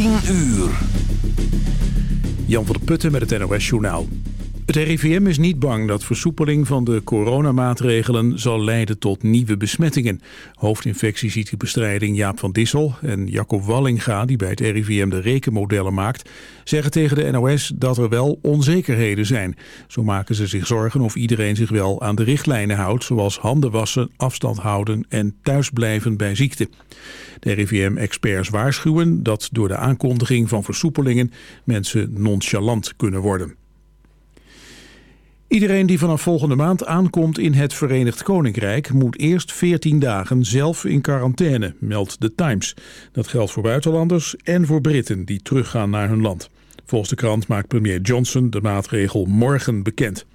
10 uur. Jan van der Putten met het NOS Journaal. Het RIVM is niet bang dat versoepeling van de coronamaatregelen zal leiden tot nieuwe besmettingen. Hoofdinfectieziektebestrijding Jaap van Dissel en Jacob Wallinga, die bij het RIVM de rekenmodellen maakt, zeggen tegen de NOS dat er wel onzekerheden zijn. Zo maken ze zich zorgen of iedereen zich wel aan de richtlijnen houdt, zoals handen wassen, afstand houden en thuisblijven bij ziekte. De RIVM-experts waarschuwen dat door de aankondiging van versoepelingen mensen nonchalant kunnen worden. Iedereen die vanaf volgende maand aankomt in het Verenigd Koninkrijk moet eerst 14 dagen zelf in quarantaine, meldt The Times. Dat geldt voor buitenlanders en voor Britten die teruggaan naar hun land. Volgens de krant maakt premier Johnson de maatregel morgen bekend.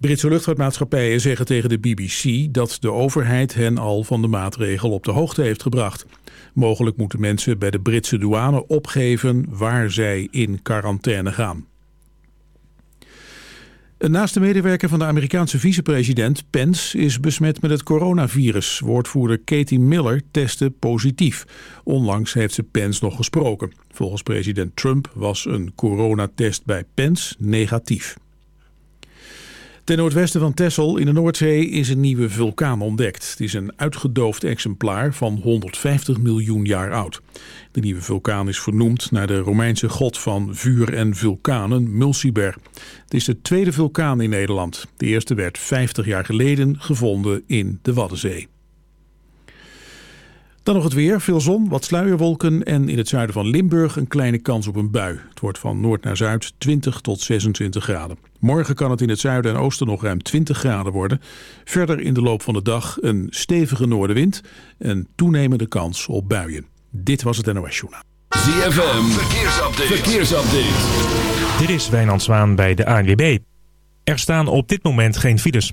Britse luchtvaartmaatschappijen zeggen tegen de BBC dat de overheid hen al van de maatregel op de hoogte heeft gebracht. Mogelijk moeten mensen bij de Britse douane opgeven waar zij in quarantaine gaan. Een naaste medewerker van de Amerikaanse vicepresident Pence is besmet met het coronavirus. Woordvoerder Katie Miller testte positief. Onlangs heeft ze Pence nog gesproken. Volgens president Trump was een coronatest bij Pence negatief. Ten noordwesten van Texel in de Noordzee is een nieuwe vulkaan ontdekt. Het is een uitgedoofd exemplaar van 150 miljoen jaar oud. De nieuwe vulkaan is vernoemd naar de Romeinse god van vuur en vulkanen, Mulciber. Het is de tweede vulkaan in Nederland. De eerste werd 50 jaar geleden gevonden in de Waddenzee. Dan nog het weer. Veel zon, wat sluierwolken en in het zuiden van Limburg een kleine kans op een bui. Het wordt van noord naar zuid 20 tot 26 graden. Morgen kan het in het zuiden en oosten nog ruim 20 graden worden. Verder in de loop van de dag een stevige noordenwind en toenemende kans op buien. Dit was het NOS Journaal. ZFM, verkeersupdate. verkeersupdate. Dit is Wijnand Zwaan bij de ANWB. Er staan op dit moment geen files.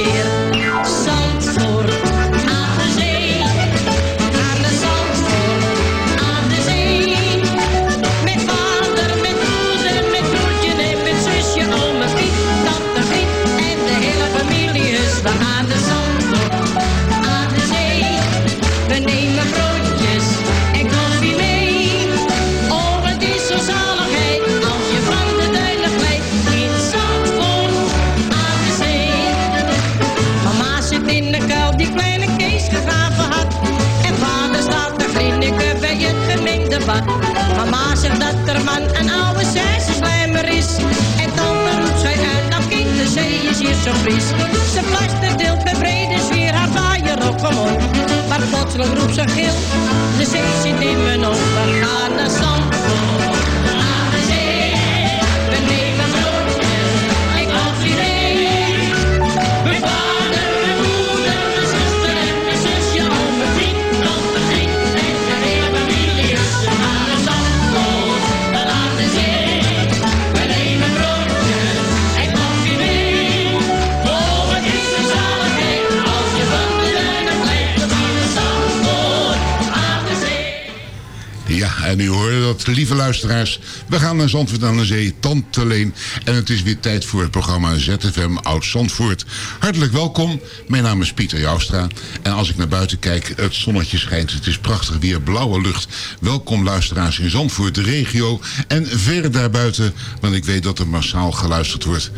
Ze plaster deelt met brede sfeer haar vaaier op omhoog. Maar plotseling roept ze gil, de zee zit in mijn ogen. Lieve luisteraars. We gaan naar Zandvoort aan de Zee, Tante Leen. En het is weer tijd voor het programma ZFM Oud Zandvoort. Hartelijk welkom. Mijn naam is Pieter Joustra. En als ik naar buiten kijk, het zonnetje schijnt. Het is prachtig weer, blauwe lucht. Welkom luisteraars in Zandvoort, de regio. En ver daarbuiten, want ik weet dat er massaal geluisterd wordt.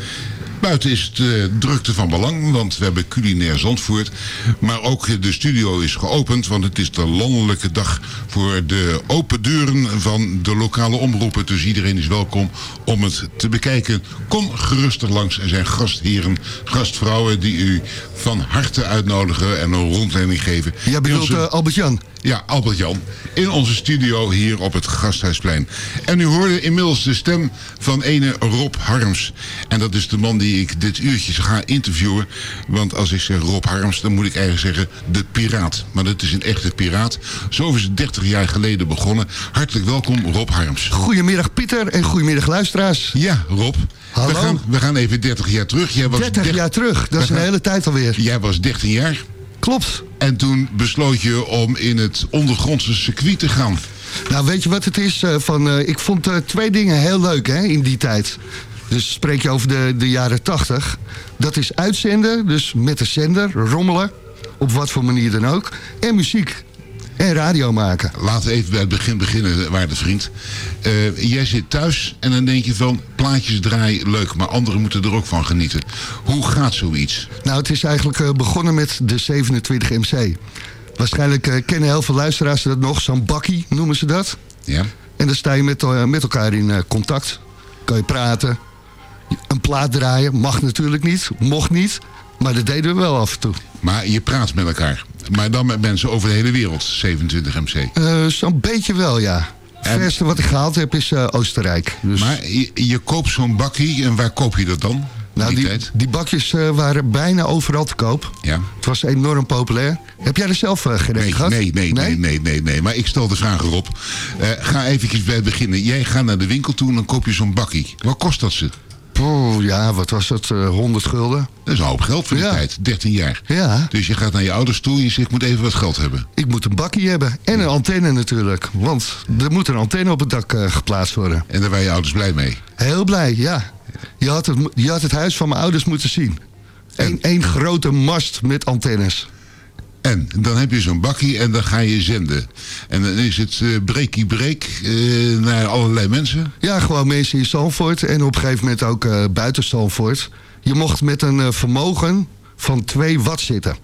Buiten is het eh, drukte van belang, want we hebben culinair Zandvoort. Maar ook de studio is geopend, want het is de landelijke dag voor de open deuren van de lokale omroepen. Dus iedereen is welkom om het te bekijken. Kom gerustig langs. Er zijn gastheren, gastvrouwen die u van harte uitnodigen en een rondleiding geven. Jij bedoelt eh, Albert-Jan? ja, Albert-Jan. In onze studio hier op het Gasthuisplein. En u hoorde inmiddels de stem van ene Rob Harms. En dat is de man die ik dit uurtje ga interviewen. Want als ik zeg Rob Harms, dan moet ik eigenlijk zeggen de piraat. Maar dat is een echte piraat. Zo is het 30 jaar geleden begonnen. Hartelijk welkom Rob Harms. Goedemiddag Pieter en goedemiddag luisteraars. Ja, Rob. Hallo. We gaan, we gaan even 30 jaar terug. Jij was 30 dert- jaar terug, dat is een hele tijd alweer. Jij was 13 jaar. Klopt. En toen besloot je om in het ondergrondse circuit te gaan. Nou, weet je wat het is? eh, van, eh, ik vond eh, twee dingen heel leuk hè, in die tijd. Dus spreek je over de, de jaren 80. Dat is uitzenden, dus met de zender, rommelen. Op wat voor manier dan ook. En muziek. En radio maken. Laten we even bij het begin beginnen, waarde vriend. Eh, jij zit thuis en dan denk je van... plaatjes draaien, leuk, maar anderen moeten er ook van genieten. Hoe gaat zoiets? Nou, het is eigenlijk eh, begonnen met de 27 MC. Waarschijnlijk eh, kennen heel veel luisteraars dat nog. Zo'n bakkie noemen ze dat. Ja? En dan sta je met, met elkaar in contact. Kan je praten. Een plaat draaien. Mag natuurlijk niet. Mocht niet. Maar dat deden we wel af en toe. Maar je praat met elkaar. Maar dan met mensen over de hele wereld, 27 MC. Eh, Zo'n beetje wel, ja. Het verste wat ik gehaald heb is eh, Oostenrijk. Dus, Maar je, je koopt zo'n bakkie en waar koop je dat dan? nou, die die, bakjes eh, waren bijna overal te koop. Ja. Het was enorm populair. Heb jij er zelf uh, gerecht Nee, gehad? nee, nee, nee, nee, nee, nee. Maar ik stel de vraag erop. Eh, ga eventjes bij beginnen. Jij gaat naar de winkel toe en dan koop je zo'n bakkie. Wat kost dat ze? Poeh, ja, wat was het? eh 100 gulden. Dat is een hoop geld voor die Ja. tijd. 13 jaar. Ja, Dus je gaat naar je ouders toe en je zegt, ik moet even wat geld hebben. ik moet een bakkie hebben. En een antenne natuurlijk. Want er moet een antenne op het dak eh, geplaatst worden. En daar waren je ouders blij mee. Heel blij, ja. Je had het, je had het huis van mijn ouders moeten zien. Eén één grote mast met antennes. En dan heb je zo'n bakkie en dan ga je zenden. En dan is het eh breakie break eh, naar allerlei mensen. Ja, gewoon mensen in Zalvoort en op een gegeven moment ook eh, buiten Zalvoort. Je mocht met een vermogen van 2 watt zitten.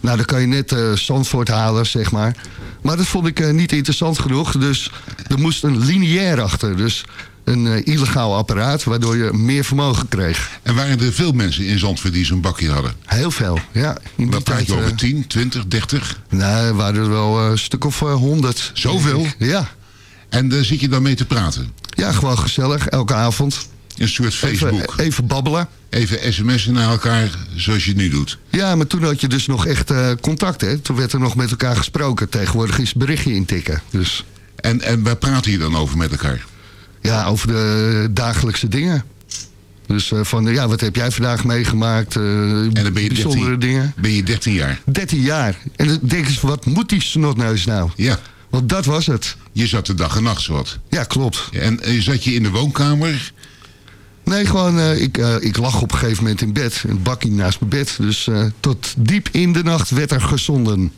Nou, dan kan je net Zandvoort halen, zeg maar. Maar dat vond ik niet interessant genoeg. Dus er moest een lineair achter. Dus een eh, illegaal apparaat, waardoor je meer vermogen kreeg. En waren er veel mensen in Zandvoort die zo'n bakkie hadden? Heel veel, ja. In die Wat praat je over? eh, 10, 20, 30? Nou, er waren er wel eh, een stuk of eh, honderd. Zoveel? Ja. En daar zit je dan mee te praten? Ja, gewoon gezellig, elke avond. Een soort Facebook. Even, even babbelen. Even sms'en naar elkaar zoals je het nu doet. Ja, maar toen had je dus nog echt eh, contact, hè. Toen werd er nog met elkaar gesproken. Tegenwoordig is berichtje intikken. Dus En, en waar praat je dan over met elkaar? Ja, over de dagelijkse dingen. Dus eh, van, ja, wat heb jij vandaag meegemaakt? eh, En dan ben je bijzondere 13, dingen. ben je 13 jaar. 13 jaar. En dan denk je, wat moet die snotneus nou? Ja. Want dat was het. Je zat de dag en nacht zowat. Ja, klopt. En eh, zat je in de woonkamer? Nee, gewoon, ik, ik lag op een gegeven moment in bed. Een bakkie naast mijn bed. Dus tot diep in de nacht werd er gezonden.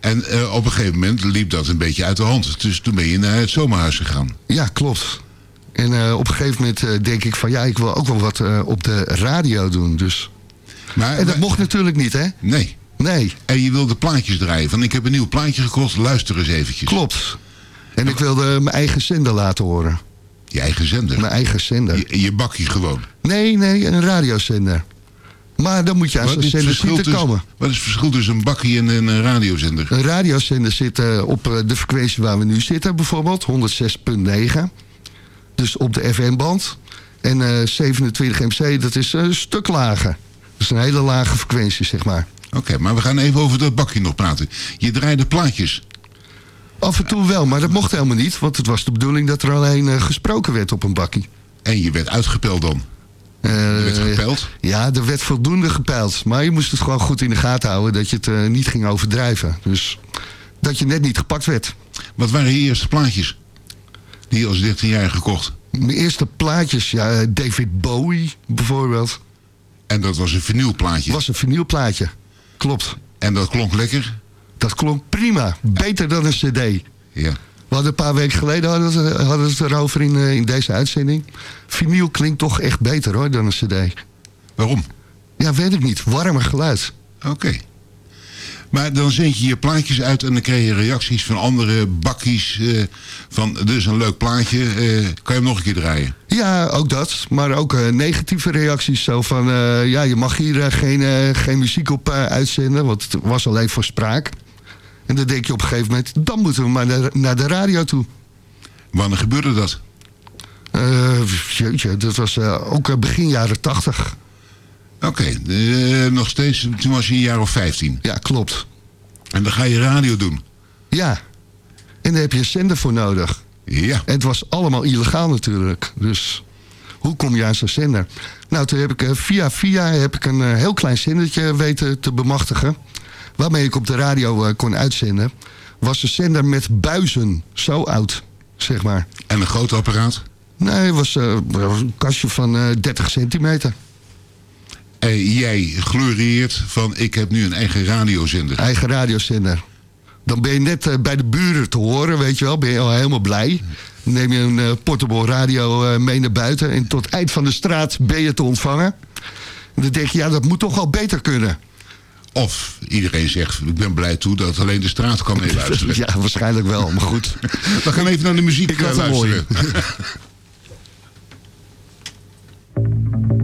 En op een gegeven moment liep dat een beetje uit de hand. Dus toen ben je naar het zomerhuis gegaan. Ja, klopt. En eh, op een gegeven moment eh, denk ik van... ja, ik wil ook wel wat eh, op de radio doen. Dus. Maar, En dat mocht natuurlijk niet, hè? Nee. Nee, En je wilde plaatjes draaien. Van ik heb een nieuw plaatje gekocht, luister eens eventjes. klopt. En ik wilde mijn eigen zender laten horen. Je eigen zender? Mijn eigen zender. Je, je bakje gewoon? Nee, nee, een radiozender. Maar dan moet je aan zo'n zender tussen- komen. Wat is het verschil tussen een bakkie en een radiozender? Een radiozender zit op de frequentie waar we nu zitten bijvoorbeeld, 106.9. Dus op de FM-band. En eh 27 MC, dat is een stuk lager. Dat is een hele lage frequentie, zeg maar. Oké, maar we gaan even over dat bakje nog praten. Je draaide plaatjes. Af en toe wel, maar dat mocht helemaal niet. Want het was de bedoeling dat er alleen eh, gesproken werd op een bakkie. En je werd uitgepeld dan? je werd gepeld? Ja, er werd voldoende gepeild. Maar je moest het gewoon goed in de gaten houden... dat je het eh, niet ging overdrijven. Dus dat je net niet gepakt werd. Wat waren je eerste plaatjes? Die als 13-jarige gekocht? Mijn eerste plaatjes, ja, David Bowie bijvoorbeeld. En dat was een vinylplaatje? was een vinylplaatje, klopt. En dat klonk lekker? Dat klonk prima, beter dan een cd. Ja. We hadden een paar weken geleden hadden we het, hadden we het erover in, eh, in deze uitzending. Vinyl klinkt toch echt beter hoor dan een cd. Waarom? Ja, weet ik niet. Warmer geluid. Oké. Maar dan zend je je plaatjes uit en dan krijg je reacties van andere bakkies. eh, van, dit is een leuk plaatje, eh, kan je hem nog een keer draaien? Ja, ook dat. Maar ook eh, negatieve reacties. Zo van, ja, je mag hier geen, geen muziek op uitzenden. Want het was alleen voor spraak. En dan denk je op een gegeven moment, dan moeten we maar naar, naar de radio toe. Wanneer gebeurde dat? Jeetje, dat was ook begin jaren tachtig. Oké, eh, nog steeds, toen was je een jaar of 15. Ja, klopt. En dan ga je radio doen. Ja. En daar heb je een zender voor nodig. Ja. En het was allemaal illegaal natuurlijk. Dus hoe kom je aan zo'n zender? Nou, toen heb ik eh, via via heb ik een eh, heel klein zendertje weten te bemachtigen. Waarmee ik op de radio kon uitzenden. Was een zender met buizen. Zo oud, zeg maar. En een groot apparaat? Nee, het was een kastje van eh 30 centimeter. En jij glorieert van ik heb nu een eigen radiozender. Eigen radiozender. Dan ben je net eh, bij de buren te horen, weet je wel. Ben je al helemaal blij. Dan neem je een eh, portable radio eh, mee naar buiten. En tot eind van de straat ben je te ontvangen. En dan denk je, ja, dat moet toch wel beter kunnen. Of iedereen zegt, ik ben blij toe dat alleen de straat kan meeluisteren. Ja, waarschijnlijk wel, maar goed. We gaan even naar de muziek Ik eh, luisteren.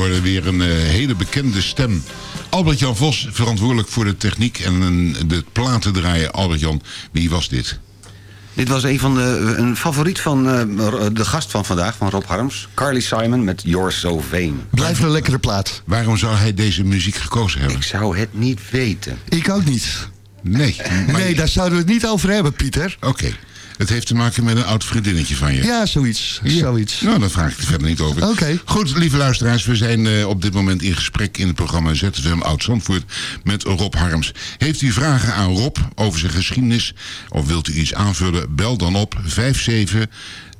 hoorde weer een eh, hele bekende stem. Albert-Jan Vos, verantwoordelijk voor de techniek en een- de platen draaien. Albert-Jan, wie was dit? Dit was een van de, een favoriet van eh, de gast van vandaag, van Rob Harms. Carly Simon met You're So Vain. Blijft een lekkere plaat. Waarom zou hij deze muziek gekozen hebben? Ik zou het niet weten. Ik ook niet. Nee. Nee, daar zouden we het niet over hebben, Pieter. Oké. Het heeft te maken met een oud vriendinnetje van je. Ja, zoiets. zoiets. Nou, daar vraag ik er verder niet over. Oké. Goed, lieve luisteraars, we zijn eh, op dit moment in gesprek in het programma ZFM Oud Zandvoort met Rob Harms. Heeft u vragen aan Rob over zijn geschiedenis of wilt u iets aanvullen? Bel dan op 57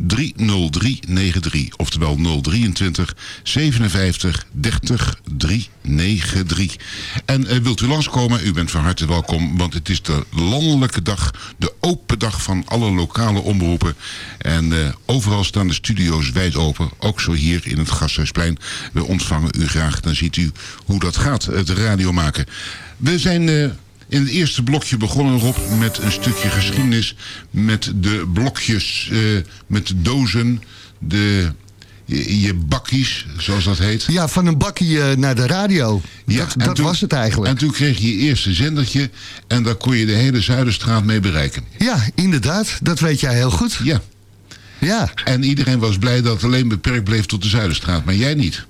30393, oftewel 023 57 30 393. En eh, wilt u langskomen, u bent van harte welkom, want het is de landelijke dag, de open dag van alle lokale omroepen. En eh, overal staan de studio's wijd open, ook zo hier in het Gasthuisplein. We ontvangen u graag, dan ziet u hoe dat gaat, het radio maken. We zijn... eh, in het eerste blokje begonnen Rob met een stukje geschiedenis met de blokjes, eh, met de dozen, de, je, je bakkies, zoals dat heet. Ja, van een bakkie eh, naar de radio. dat en dat toen- was het eigenlijk. En toen kreeg je je eerste zendertje en daar kon je de hele Zuiderstraat mee bereiken. Ja, inderdaad. Dat weet jij heel goed. Ja. Ja. En iedereen was blij dat het alleen beperkt bleef tot de Zuiderstraat, maar jij niet.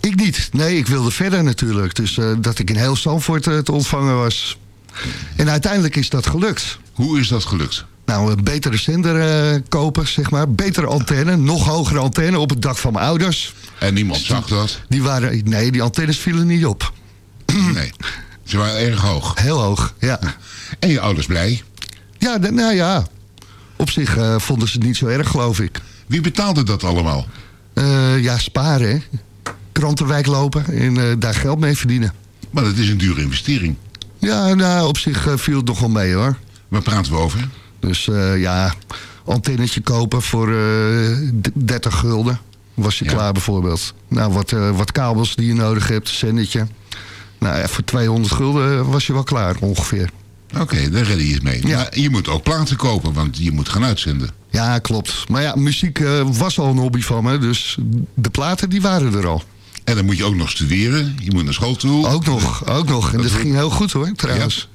Ik niet. Nee, ik wilde verder natuurlijk. Dus eh, dat ik in heel eh, te ontvangen was. En uiteindelijk is dat gelukt. Hoe is dat gelukt? Nou, een betere zender eh, kopen, zeg maar. Betere antenne, nog hogere antenne op het dak van mijn ouders. En niemand zag dat? Die waren, nee, die antennes vielen niet op. Nee, ze waren erg hoog. Heel hoog, ja. En je ouders blij? Ja, nou ja. Op zich eh, vonden ze het niet zo erg, geloof ik. Wie betaalde dat allemaal? Eh, ja, sparen, hè. Krantenwijk lopen en daar geld mee verdienen. Maar dat is een dure investering. Ja, nou, op zich eh, viel het nog wel mee, hoor. Waar praten we over? Dus eh, ja, antennetje kopen voor eh, d- 30 gulden. Was je klaar bijvoorbeeld. Nou, wat, eh, wat kabels die je nodig hebt, een zendetje. Nou, ja, voor 200 gulden was je wel klaar, ongeveer. Oké, daar redde je het mee. Maar je moet ook platen kopen, want je moet gaan uitzenden. Ja, klopt. Maar ja, muziek eh, was al een hobby van me. Dus de platen, die waren er al. En dan moet je ook nog studeren. Je moet naar school toe. Ook nog, ook nog. En dat ging heel goed hoor, trouwens.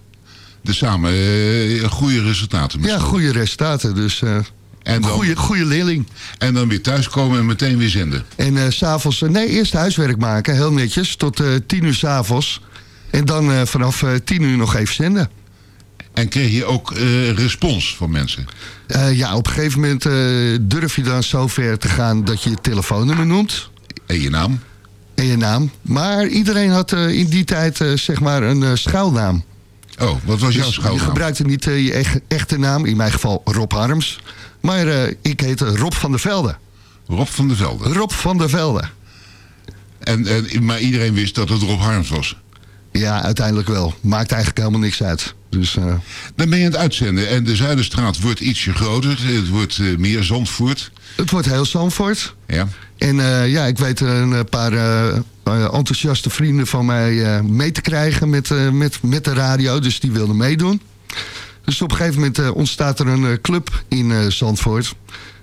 Dus samen eh, goede resultaten. Ja, goede resultaten. Dus eh En dan- goede, goede leerling. En dan weer thuiskomen en meteen weer zenden. En s s'avonds, nee, eerst huiswerk maken, heel netjes, tot tien uur s'avonds. En dan vanaf tien uur nog even zenden. En kreeg je ook respons van mensen? Ja, op een gegeven moment durf je dan zo ver te gaan dat je je telefoonnummer noemt. En je naam? En je naam. Maar iedereen had eh, in die tijd eh, zeg maar een eh, schuilnaam. Oh, wat was jouw Dus schuilnaam? Je gebruikte niet je echt- echte naam, in mijn geval Rob Harms. Maar ik heette Rob van der Velde. Rob van der Velde. Rob van der Velde. En, en, maar iedereen wist dat het Rob Harms was? Ja, uiteindelijk wel. Maakt eigenlijk helemaal niks uit. Dus, eh, Dan ben je aan het uitzenden en de Zuiderstraat wordt ietsje groter. Het wordt eh, meer Zandvoort. het wordt heel Zandvoort. Ja. En eh, ja, ik weet een paar enthousiaste vrienden van mij mee te krijgen met, met, met de radio. Dus die wilden meedoen. Dus op een gegeven moment ontstaat er een club in Zandvoort.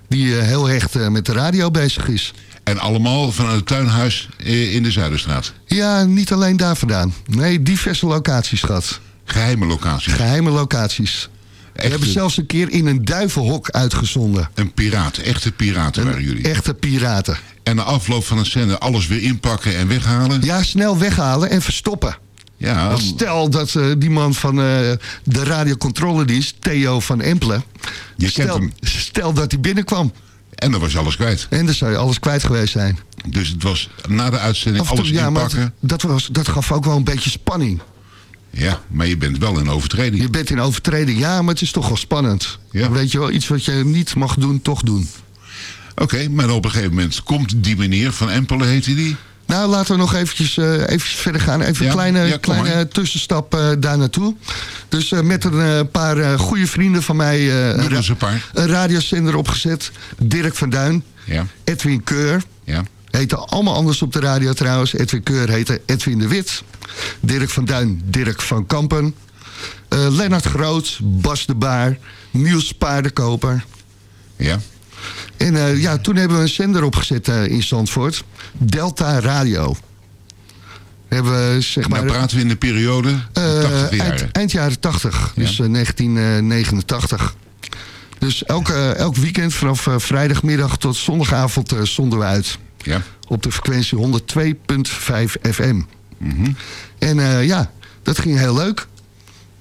Die heel hecht met de radio bezig is. En allemaal vanuit het tuinhuis eh, in de Zuiderstraat. Ja, niet alleen daar vandaan. Nee, diverse locaties gehad. Geheime locaties. Geheime locaties. We hebben zelfs een keer in een duivenhok uitgezonden. Een piraat, echte piraten waren jullie. Echte piraten. En na afloop van het zenden alles weer inpakken en weghalen? Ja, snel weghalen en verstoppen. Ja, Want Stel dat eh, die man van eh, de radiocontroledienst, Theo van Empelen... Je kent stel, hem. stel dat hij binnenkwam. En dan was je alles kwijt. En dan zou je alles kwijt geweest zijn. Dus het was na de uitzending toe- alles ja, maar inpakken. dat, was, dat gaf ook wel een beetje spanning. Ja, maar je bent wel in overtreding. Je bent in overtreding, ja, maar het is toch wel spannend. Weet je wel, iets wat je niet mag doen, toch doen. Oké, maar op een gegeven moment komt die meneer van Empelen, heette die? Nou, laten we nog eventjes, eh, eventjes verder gaan. Even Ja, een kleine, ja, kleine maar. tussenstap eh, daar naartoe. Dus eh, met een paar goede vrienden van mij... een, paar. een radiozender opgezet. Dirk van Duin, Ja. Edwin Keur. Ja. Heette allemaal anders op de radio trouwens. Edwin Keur heette Edwin de Wit. Dirk van Duin, Dirk van Kampen. Lennart Groot, Bas de Baar, Niels Paardenkoper. Ja. En eh, ja, toen hebben we een zender opgezet eh, in Zandvoort. Delta Radio. Hebben we, zeg maar... Praten we in de periode Eh, 80 jaren. eind, eind jaren 80, dus eh, 1989. Dus elke, elk weekend vanaf eh, vrijdagmiddag tot zondagavond eh, zonden we uit. Ja. Op de frequentie 102.5 FM. En eh, ja, dat ging heel leuk.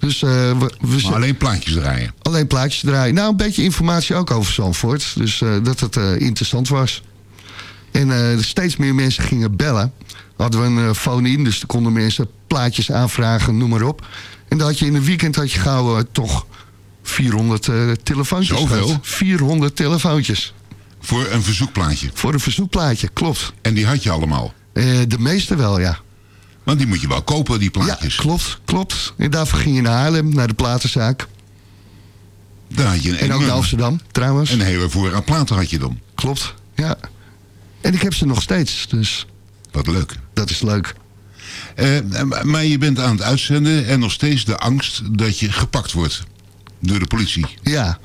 Dus, eh, we, we Maar alleen plaatjes draaien. Alleen plaatjes draaien. Nou, een beetje informatie ook over Zandvoort. Dus eh, dat het eh, interessant was. En steeds meer mensen gingen bellen. Hadden we een phone-in, dus er konden mensen plaatjes aanvragen, noem maar op. En dan had je in een weekend had je gauw toch 400 eh, telefoontjes. Zoveel? gehad. 400 telefoontjes. Voor een verzoekplaatje. Voor een verzoekplaatje, klopt. En die had je allemaal? De meeste wel, ja. Want die moet je wel kopen, die plaatjes. Ja, klopt, klopt. En daarvoor ging je naar Haarlem, naar de platenzaak. Daar had je een En ook naar Amsterdam, trouwens. Een hele voorraad platen had je dan. Klopt, ja. En ik heb ze nog steeds, dus... Wat leuk. Dat is leuk. Eh, maar je bent aan het uitzenden en nog steeds de angst dat je gepakt wordt door de politie. Ja,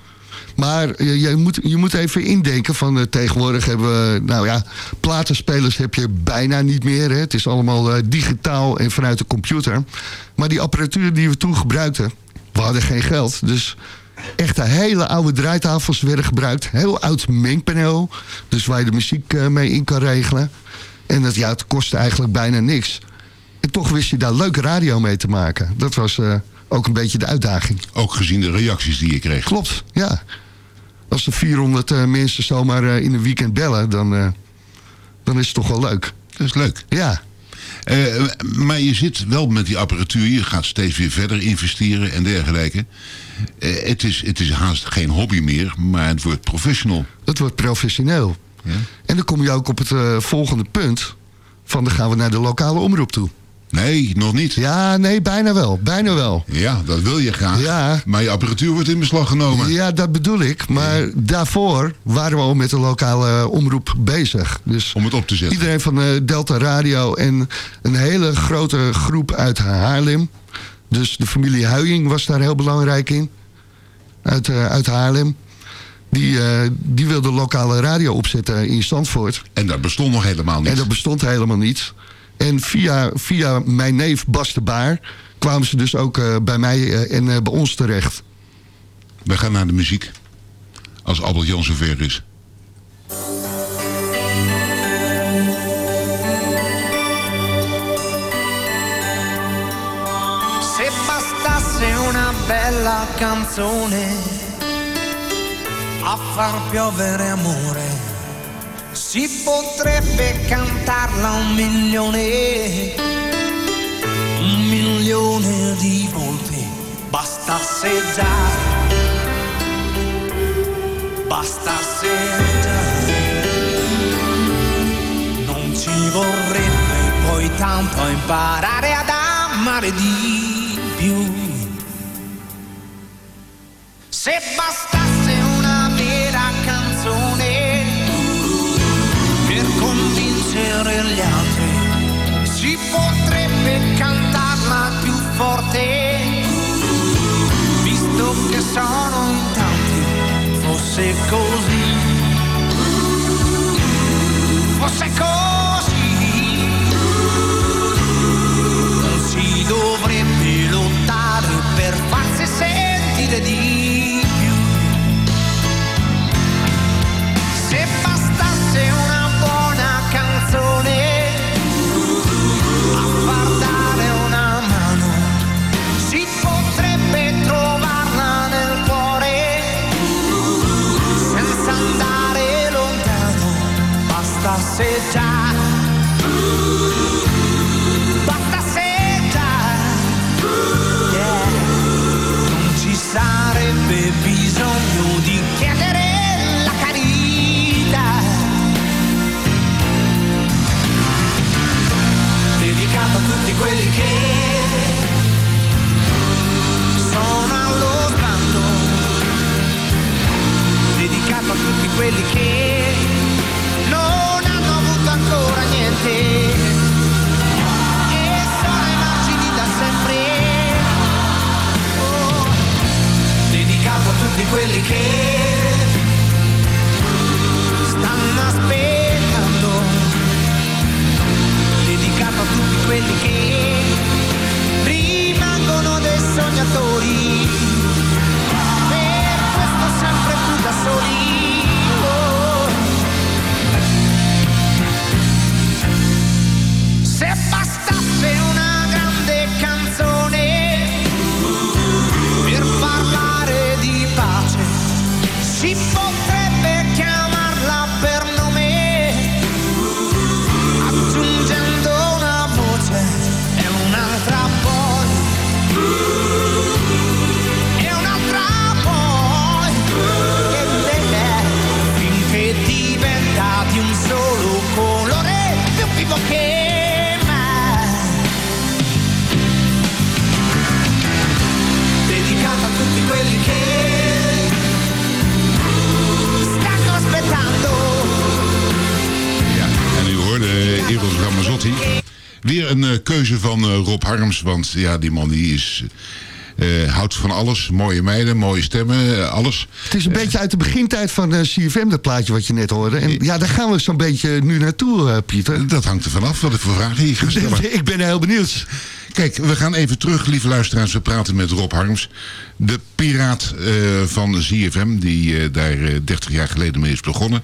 maar je, je, moet, je moet even indenken van eh, tegenwoordig hebben we, nou ja, platenspelers heb je bijna niet meer. Hè. Het is allemaal eh, digitaal en vanuit de computer. Maar die apparatuur die we toen gebruikten, we hadden geen geld. Dus echte hele oude draaitafels werden gebruikt. Heel oud mengpaneel, dus waar je de muziek eh, mee in kan regelen. En dat, ja, het kostte eigenlijk bijna niks. En toch wist je daar leuke radio mee te maken. Dat was ook een beetje de uitdaging. Ook gezien de reacties die je kreeg. Klopt, ja. Als er 400 eh, mensen zomaar eh, in een weekend bellen, dan, eh, dan is het toch wel leuk. Dat is leuk. Ja. Maar je zit wel met die apparatuur, je gaat steeds weer verder investeren en dergelijke. Het, is, het is haast geen hobby meer, maar het wordt professional. Het wordt professioneel. En dan kom je ook op het volgende punt. Van dan gaan we naar de lokale omroep toe. Nee, nog niet. Ja, nee, bijna wel. Bijna wel. Ja, dat wil je graag. Ja. Maar je apparatuur wordt in beslag genomen. Ja, dat bedoel ik. Maar daarvoor waren we al met de lokale eh, omroep bezig. Dus Om het op te zetten. Iedereen van eh, Delta Radio en een hele grote groep uit Haarlem. Dus de familie Huying was daar heel belangrijk in. Uit, eh, uit Haarlem. Die, eh, die wilde lokale radio opzetten in Zandvoort. En dat bestond nog helemaal niet. En dat bestond helemaal niet. En via, via mijn neef Bas de Baar kwamen ze dus ook eh, bij mij eh, en eh, bij ons terecht. We gaan naar de muziek. Als Albert Jan zover is. Se bastasse una bella canzone a far piovere amore, si potrebbe cantarla un milione, un milione di volte. Bastasse già, bastasse già, non ci vorrebbe poi tanto imparare ad amare di più. Se bastasse convincere gli altri, si potrebbe cantarla più forte, visto che sono in tanti, fosse così, fosse così, non si dovrebbe lottare per farsi sentire di Weer een eh, keuze van eh, Rob Harms, want ja, die man die is... eh, houdt van alles. Mooie meiden, mooie stemmen, alles. Het is een beetje uit de begintijd van CFM, dat plaatje wat je net hoorde. En ja, daar gaan we zo'n beetje nu naartoe, Pieter. Dat hangt er vanaf wat ik voor vragen hier ga stellen. ik ben heel benieuwd. Kijk, we gaan even terug, lieve luisteraars. We praten met Rob Harms. De piraat van ZFM, die daar eh, 30 jaar geleden mee is begonnen.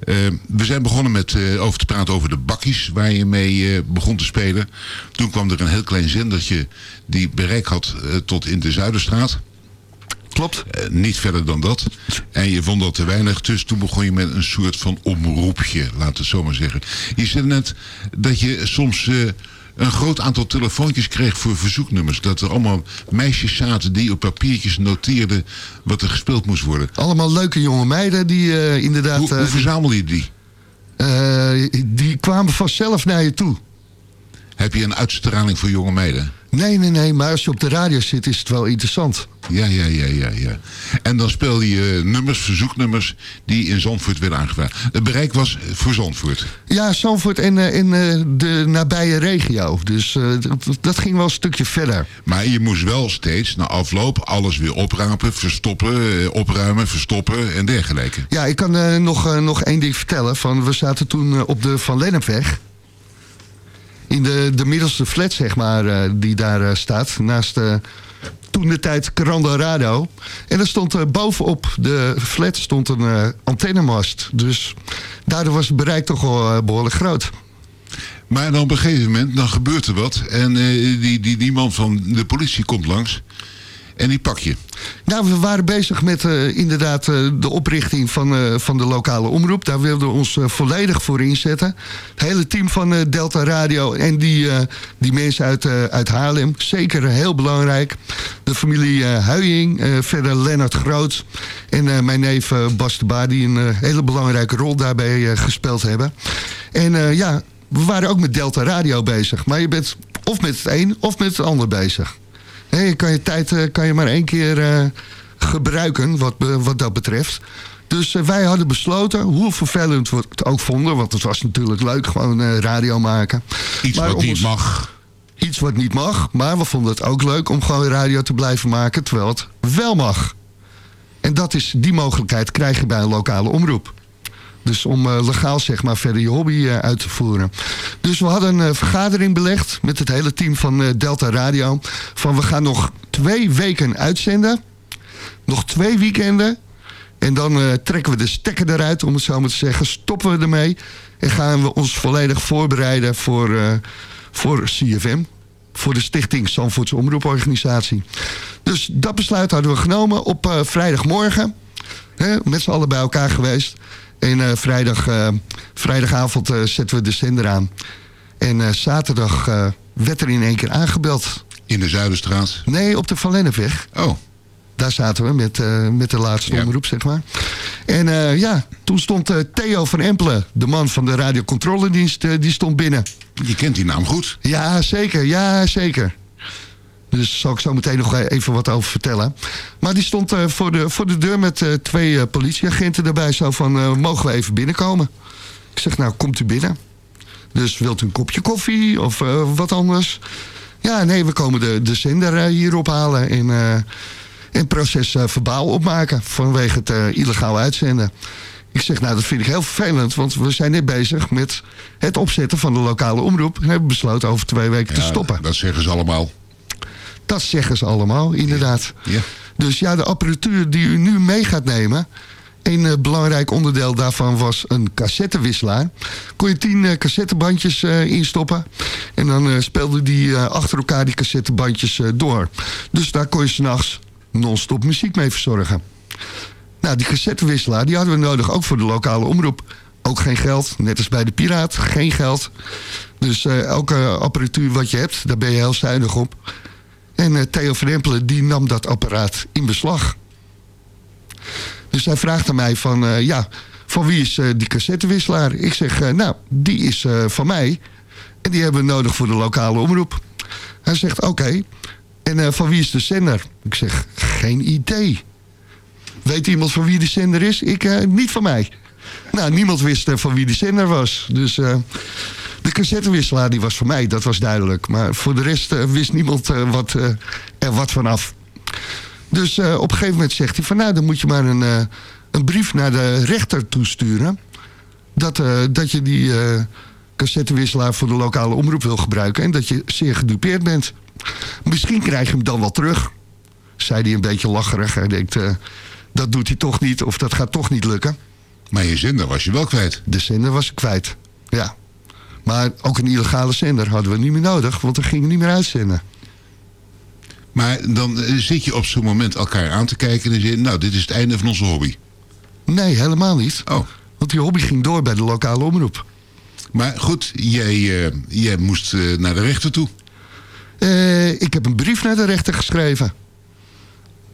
Eh, we zijn begonnen met eh, over te praten over de bakkies waar je mee eh, begon te spelen. Toen kwam er een heel klein zendertje die bereik had eh, tot in de Zuiderstraat. Klopt. niet verder dan dat. En je vond dat te weinig. Dus toen begon je met een soort van omroepje, laten we het zo maar zeggen. Je zei net dat je soms een groot aantal telefoontjes kreeg voor verzoeknummers. Dat er allemaal meisjes zaten die op papiertjes noteerden wat er gespeeld moest worden. Allemaal leuke jonge meiden die eh, inderdaad... Hoe, hoe eh, verzamel je die? eh, die kwamen vanzelf naar je toe. Heb je een uitstraling voor jonge meiden? Nee, nee, nee, maar als je op de radio zit is het wel interessant. Ja, ja, ja, ja, ja. En dan speelde je nummers, verzoeknummers die in Zandvoort werden aangevraagd. Het bereik was voor Zandvoort. Ja, Zandvoort en, eh, en eh, de nabije regio. Dus eh, dat, dat ging wel een stukje verder. Maar je moest wel steeds na afloop alles weer oprapen, verstoppen, eh, opruimen, verstoppen en dergelijke. Ja, ik kan eh, nog, eh, nog één ding vertellen. Van, we zaten toen eh, op de Van Lennepweg. In de, de middelste flat, zeg maar, eh, die daar eh, staat. Naast eh, toen de tijd Radio. En er stond bovenop de flat stond een antennemast. Dus daardoor was het bereik toch wel eh, behoorlijk groot. Maar dan op een gegeven moment, dan gebeurt er wat. En die, die, die man van de politie komt langs. En die pak je. Nou, we waren bezig met eh, inderdaad eh, de oprichting van, eh, van de lokale omroep. Daar wilden we ons volledig voor inzetten. Het hele team van Delta Radio en die, die mensen uit, uit Haarlem. Zeker heel belangrijk. De familie eh, verder Lennart Groot en mijn neef Bas de die een hele belangrijke rol daarbij gespeeld hebben. En ja, we waren ook met Delta Radio bezig. Maar je bent of met het een of met het ander bezig. Hé, je kan je tijd eh, kan je maar één keer eh, gebruiken wat, be- wat dat betreft. Dus eh, wij hadden besloten, hoe vervelend we het ook vonden... want het was natuurlijk leuk, gewoon eh, radio maken. Iets Maar wat niet mag. Iets wat niet mag, maar we vonden het ook leuk... om gewoon radio te blijven maken, terwijl het wel mag. En dat is, die mogelijkheid krijg je bij een lokale omroep. Dus om eh, legaal zeg maar verder je hobby eh, uit te voeren. Dus we hadden een eh, vergadering belegd met het hele team van Delta Radio. Van we gaan nog twee weken uitzenden. Nog twee weekenden. En dan trekken we de stekker eruit, om het zo maar te zeggen. Stoppen we ermee. En gaan we ons volledig voorbereiden voor, voor CFM. Voor de stichting Zandvoortse Omroeporganisatie. Dus dat besluit hadden we genomen op vrijdagmorgen. Met z'n allen bij elkaar geweest. En eh, vrijdag, eh, vrijdagavond eh, zetten we de zender aan. En zaterdag werd er in één keer aangebeld. In de Zuiderstraat? Nee, op de Van Lennepweg. Oh. Daar zaten we met, met de laatste omroep, zeg maar. En ja, toen stond Theo van Empelen, de man van de radiocontroledienst, die stond binnen. Je kent die naam goed. Ja, zeker. Ja, zeker. Dus zal ik zo meteen nog even wat over vertellen. Maar die stond eh, voor, de, voor de deur met eh, twee eh, politieagenten erbij. Zo van, eh, mogen we even binnenkomen? Ik zeg, nou, komt u binnen. Dus wilt u een kopje koffie of eh, wat anders? Ja, nee, we komen de, de zender eh, hier ophalen en, eh en proces eh, verbaal opmaken vanwege het eh, illegaal uitzenden. Ik zeg, nou, dat vind ik heel vervelend, want we zijn net bezig met het opzetten van de lokale omroep. En hebben besloten over twee weken te stoppen. Dat zeggen ze allemaal. Dat zeggen ze allemaal, inderdaad. Dus ja, de apparatuur die u nu mee gaat nemen... Een eh, belangrijk onderdeel daarvan was een cassettewisselaar. Kon je tien eh, cassettebandjes eh, instoppen. En dan speelden die achter elkaar die cassettebandjes door. Dus daar kon je s'nachts non-stop muziek mee verzorgen. Nou, die cassettewisselaar die hadden we nodig ook voor de lokale omroep. Ook geen geld, net als bij de Piraat, geen geld. Dus elke apparatuur wat je hebt, daar ben je heel zuinig op. En eh, Theo van die nam dat apparaat in beslag. Dus hij vraagt aan mij van, eh, ja, van wie is eh, die cassettewisselaar? Ik zeg, nou, die is van mij. En die hebben we nodig voor de lokale omroep. Hij zegt, oké. En van wie is de zender? Ik zeg, geen idee. Weet iemand van wie de zender is? Ik, eh, niet van mij. Nou, niemand wist van wie de zender was. Dus de cassettewisselaar die was van mij, dat was duidelijk. Maar voor de rest eh, wist niemand eh, wat, eh, er wat vanaf. Dus op een gegeven moment zegt hij van... nou, dan moet je maar een, een brief naar de rechter toesturen... dat, dat je die cassettewisselaar voor de lokale omroep wil gebruiken... en dat je zeer gedupeerd bent. Misschien krijg je hem dan wel terug. Zei hij een beetje lacherig. Hij denkt, dat doet hij toch niet of dat gaat toch niet lukken. Maar je zender was je wel kwijt. De zender was ik kwijt, ja. Maar ook een illegale zender hadden we niet meer nodig... want we gingen niet meer uitzenden. Maar dan eh, zit je op zo'n moment elkaar aan te kijken en zeg je... nou, dit is het einde van onze hobby. Nee, helemaal niet. Oh. Want die hobby ging door bij de lokale omroep. Maar goed, jij, eh, jij moest eh, naar de rechter toe. Ik heb een brief naar de rechter geschreven.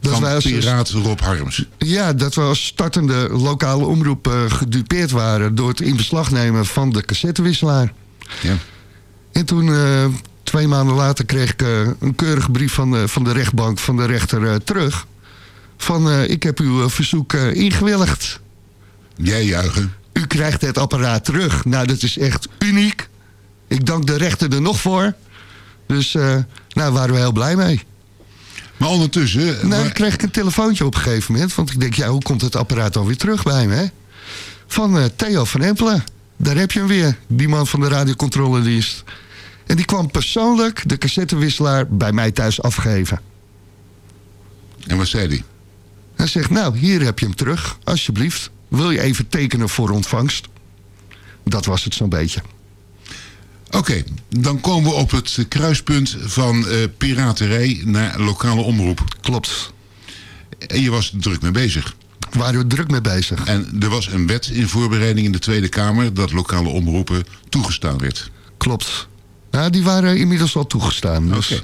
Dat van wij als- piraat Rob Harms. Ja, dat we als startende lokale omroep eh, gedupeerd waren... door het in beslag nemen van de cassettewisselaar. Ja. En toen, eh, twee maanden later, kreeg ik eh, een keurige brief van, de- van de rechtbank, van de rechter terug. Van, ik heb uw verzoek ingewilligd. Jij juichen. U krijgt het apparaat terug. Nou, dat is echt uniek. Ik dank de rechter er nog voor. Dus, nou, waren we heel blij mee. Maar ondertussen... Nou, dan kreeg ik een telefoontje op een gegeven moment. Want ik denk, ja, hoe komt het apparaat dan weer terug bij me, hè? Van eh, Theo van Empelen. Daar heb je hem weer, die man van de radiocontroledienst. En die kwam persoonlijk de cassettewisselaar bij mij thuis afgeven. En wat zei hij? Hij zegt, nou, hier heb je hem terug, alsjeblieft. Wil je even tekenen voor ontvangst? Dat was het zo'n beetje. Oké, dan komen we op het kruispunt van eh, piraterij naar lokale omroep. Klopt. En je was druk mee bezig. Waren we druk mee bezig. En er was een wet in voorbereiding in de Tweede Kamer... dat lokale omroepen toegestaan werd. Klopt. Nou, die waren inmiddels al toegestaan. Dus Oké.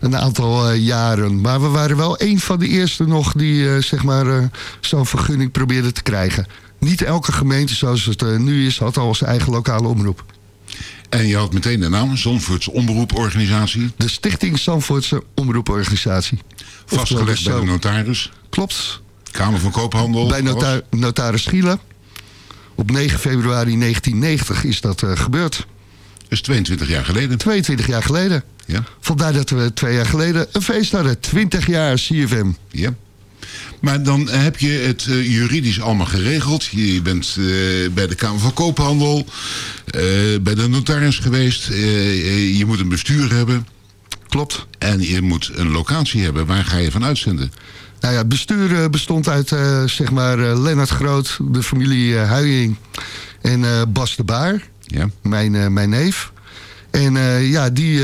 Een aantal eh, jaren. Maar we waren wel een van de eerste nog die eh, zeg maar, zo'n vergunning probeerden te krijgen. Niet elke gemeente zoals het nu is, had al zijn eigen lokale omroep. En je had meteen de naam, Zandvoorts Omroeporganisatie. De Stichting Zandvoortse Omroeporganisatie. Vastgelegd bij de notaris. Klopt. Kamer van Koophandel. Bij nota notaris Schielen. Op 9 februari 1990 is dat eh, gebeurd. Dat is 22 jaar geleden. 22 jaar geleden. Ja. Vandaar dat we twee jaar geleden een feest hadden. 20 jaar CFM. Ja. Maar dan heb je het eh, juridisch allemaal geregeld. Je bent eh, bij de Kamer van Koophandel, eh, bij de notaris geweest. Je moet een bestuur hebben. Klopt. En je moet een locatie hebben. Waar ga je van uitzenden? Nou ja, het bestuur bestond uit zeg maar eh, Lennart Groot, de familie eh, Huying en Bas de Baar, Ja. mijn, mijn neef. En ja, die,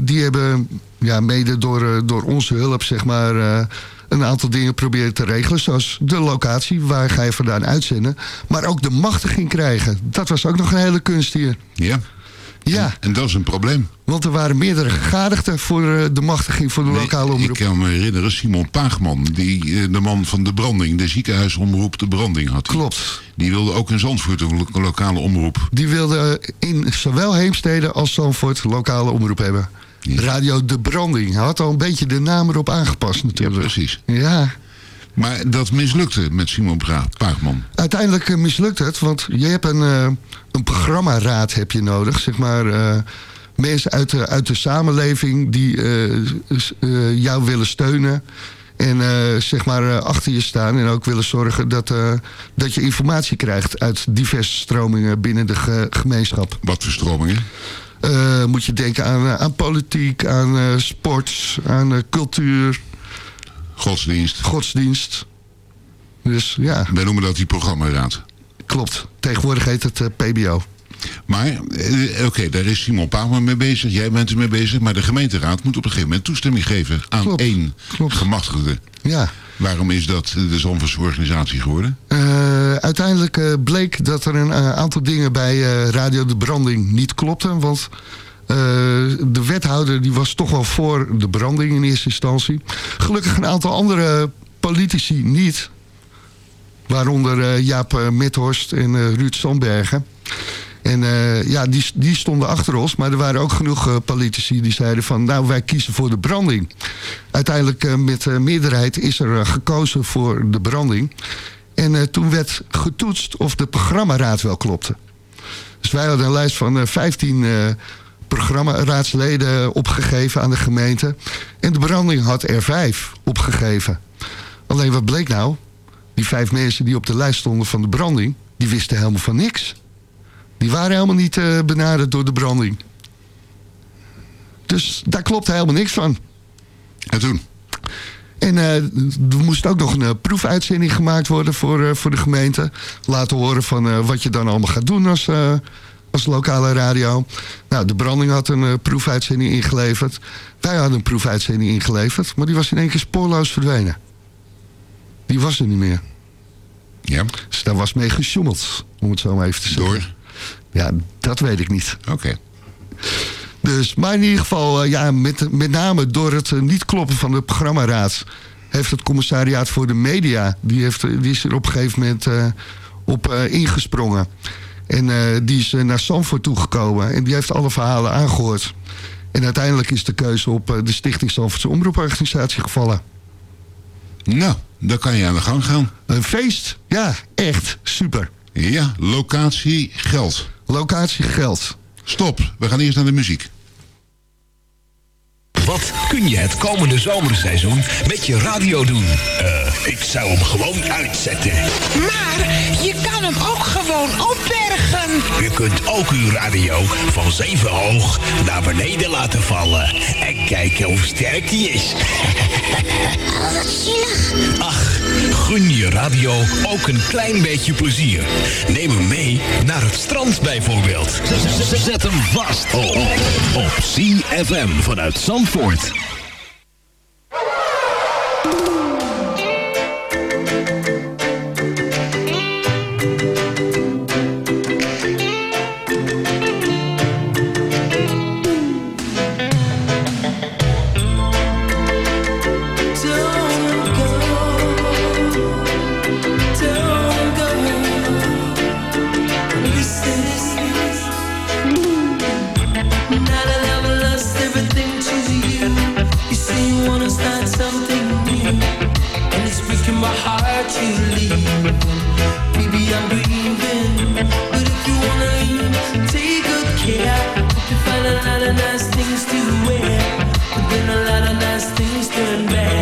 die hebben ja, mede door, door onze hulp zeg maar, een aantal dingen proberen te regelen. Zoals de locatie, waar ga je vandaan uitzenden. Maar ook de machtiging krijgen. Dat was ook nog een hele kunst hier. Ja. Ja. En dat is een probleem. Want er waren meerdere gegadigden voor eh, de machtiging voor de lokale omroep. Ik kan me herinneren, Simon Paagman, die, eh, de man van de branding, de ziekenhuisomroep De Branding had. Klopt. Die wilde ook in Zandvoort een lo- lokale omroep. Die wilde in zowel Heemstede als Zandvoort lokale omroep hebben. Radio De Branding. Hij had al een beetje de naam erop aangepast natuurlijk. precies. Ja, Maar dat mislukte met Simon Paagman. uiteindelijk eh, mislukt het. Want je hebt een, eh, een programmaraad heb je nodig. Zeg maar eh, mensen uit de, uit de samenleving die jou willen steunen. En zeg maar achter je staan. En ook willen zorgen dat, dat je informatie krijgt uit diverse stromingen binnen de ge- gemeenschap. Wat voor stromingen? Eh, moet je denken aan, eh, aan politiek, aan eh, sport, aan cultuur. Godsdienst. Godsdienst. Dus ja. Wij noemen dat die programmaraad. Klopt. Tegenwoordig heet het PBO. Maar, eh, oké, daar is Simon Pauwman mee bezig. Jij bent ermee bezig. Maar de gemeenteraad moet op een gegeven moment toestemming geven aan Klopt, één gemachtigde. Ja. Waarom is dat de Zandvoortse organisatie geworden? Eh, uiteindelijk eh, bleek dat er een aantal dingen bij Radio de Branding niet klopten. Want de wethouder die was toch wel voor de branding in eerste instantie. Gelukkig een aantal andere politici niet. Waaronder Jaap Methorst en Ruud Sandbergen. En eh, ja, die, die stonden achter ons. Maar er waren ook genoeg eh, politici die zeiden van... nou, wij kiezen voor de branding. Uiteindelijk eh, met meerderheid is er gekozen voor de branding. En toen werd getoetst of de programmaraad wel klopte. Dus wij hadden een lijst van eh, 15 eh, programmaraadsleden opgegeven aan de gemeente. En de branding had er vijf opgegeven. Alleen wat bleek nou? Die vijf mensen die op de lijst stonden van de branding... die wisten helemaal van niks. Die waren helemaal niet eh, benaderd door de branding. Dus daar klopt helemaal niks van. En toen? En eh, er moest ook nog een eh, proefuitzending gemaakt worden voor, voor de gemeente. Laten horen van wat je dan allemaal gaat doen als, als lokale radio. Nou, de branding had een proefuitzending ingeleverd. Wij hadden een proefuitzending ingeleverd. Maar die was in één keer spoorloos verdwenen. Die was er niet meer. Ja. Dus daar was mee gesjoemeld, om het zo maar even te zeggen. Door? Ja, dat weet ik niet. Oké. Dus, maar in ieder geval, eh, ja, met, met name door het eh, niet kloppen van de programmaraad... heeft het commissariaat voor de media... die, heeft, eh, die is er op een gegeven moment op ingesprongen. En die is naar Sanford toegekomen. En die heeft alle verhalen aangehoord. En uiteindelijk is de keuze op de Stichting Sanfordse Omroeporganisatie gevallen. Nou, dan kan je aan de gang gaan. Een feest. Ja, echt. Super. Ja, locatie, geld. Locatie, geld. Stop, we gaan eerst naar de muziek. Wat kun je het komende zomerseizoen met je radio doen? Eh, ik zou hem gewoon uitzetten. Maar je kan hem ook gewoon opbergen. U kunt ook uw radio van zeven hoog naar beneden laten vallen. En kijken hoe sterk die is. Oh, wat zielig. Ach, gun je radio ook een klein beetje plezier. Neem hem mee naar het strand bijvoorbeeld. Zet hem vast op, op CFM vanuit Zandvoort. Thank you. My heart to leave. Baby, I'm grieving, but if you wanna leave, take good care. Hope you find a lot of nice things to wear. But then a lot of nice things turn bad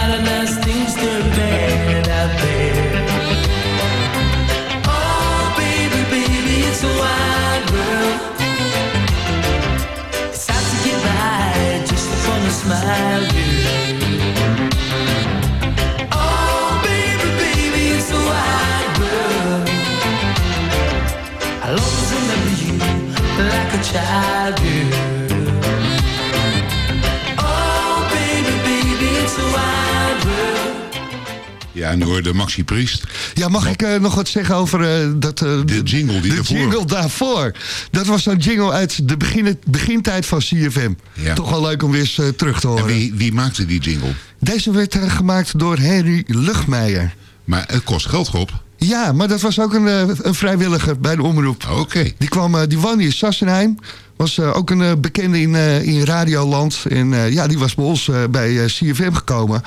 Ja, en nu hoor de Maxi Priest. Ja, mag ik eh, nog wat zeggen over eh, dat... eh, De jingle die de ervoor. jingle daarvoor. Dat was zo'n jingle uit de begin, begintijd van CFM. Ja. Toch wel leuk om weer eens terug te horen. En wie, wie maakte die jingle? Deze werd gemaakt door Henry Luchtmeijer. Maar het kost geld, Rob. Ja, maar dat was ook een, een vrijwilliger bij de omroep. Oké. Die, kwam, die woonde in Sassenheim. Was eh, ook een eh, bekende in, eh, in Radioland. En ja, die was bij ons bij CFM gekomen.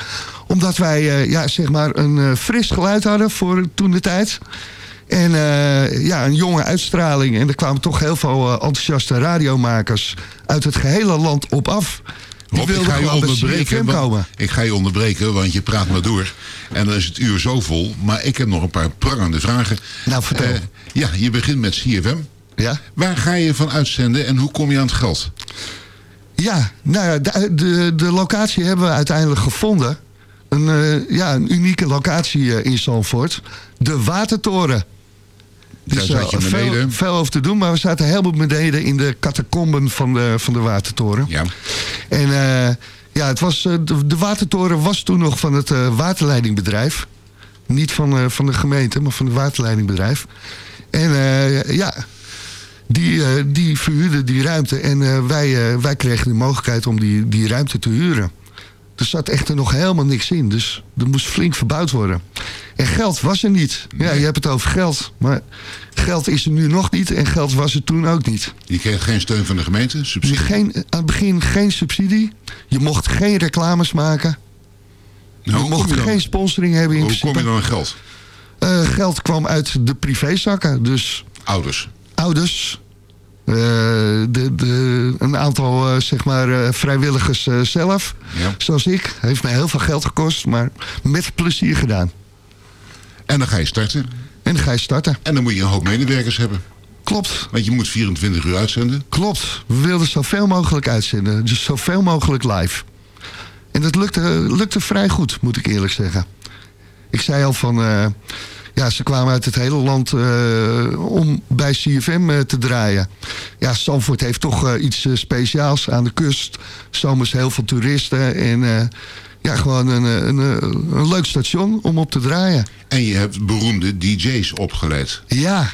Omdat wij ja, zeg maar een fris geluid hadden voor toen de tijd. En ja, een jonge uitstraling. En er kwamen toch heel veel enthousiaste radiomakers uit het gehele land op af. Die Rob, ik ga je onderbreken. Want- komen. Ik ga je onderbreken, want je praat maar door. En dan is het uur zo vol. Maar ik heb nog een paar prangende vragen. Nou, vertel. Ja, je begint met CFM. Ja? Waar ga je van uitzenden en hoe kom je aan het geld? Ja, nou ja, de, de, de locatie hebben we uiteindelijk gevonden. Een, eh, ja, een unieke locatie eh, in Zandvoort. De Watertoren. Daar Dus, zat je eh, veel, beneden. veel over te doen, maar we zaten helemaal beneden in de catacomben van de, van de Watertoren. Ja. En ja, het was, de, de Watertoren was toen nog van het waterleidingbedrijf. Niet van, van de gemeente, maar van het waterleidingbedrijf. En ja, die, eh, die verhuurde die ruimte. En eh, wij, eh, wij kregen de mogelijkheid om die, die ruimte te huren. Er zat echter nog helemaal niks in. Dus er moest flink verbouwd worden. En geld was er niet. Ja, je hebt het over geld. Maar geld is er nu nog niet. En geld was er toen ook niet. Je kreeg geen steun van de gemeente, subsidie? Geen, aan het begin geen subsidie. Je mocht geen reclames maken. Nou, je mocht je geen sponsoring hebben in Hoe principe. kom je dan aan geld? Geld kwam uit de privézakken. Dus Ouders. Ouders. eh, de, de, een aantal eh, zeg maar, eh, vrijwilligers zelf. Ja. Zoals ik. Heeft mij heel veel geld gekost. Maar met plezier gedaan. En dan ga je starten. En dan ga je starten. En dan moet je een hoop medewerkers hebben. Klopt. Want je moet 24 uur uitzenden. Klopt. We wilden zoveel mogelijk uitzenden. Dus zoveel mogelijk live. En dat lukte, lukte vrij goed, moet ik eerlijk zeggen. Ik zei al van... ja, ze kwamen uit het hele land eh, om bij CFM eh, te draaien. Ja, Zandvoort heeft toch eh, iets speciaals aan de kust. Zomers heel veel toeristen. En ja, gewoon een, een, een leuk station om op te draaien. En je hebt beroemde DJ's opgeleid. Ja,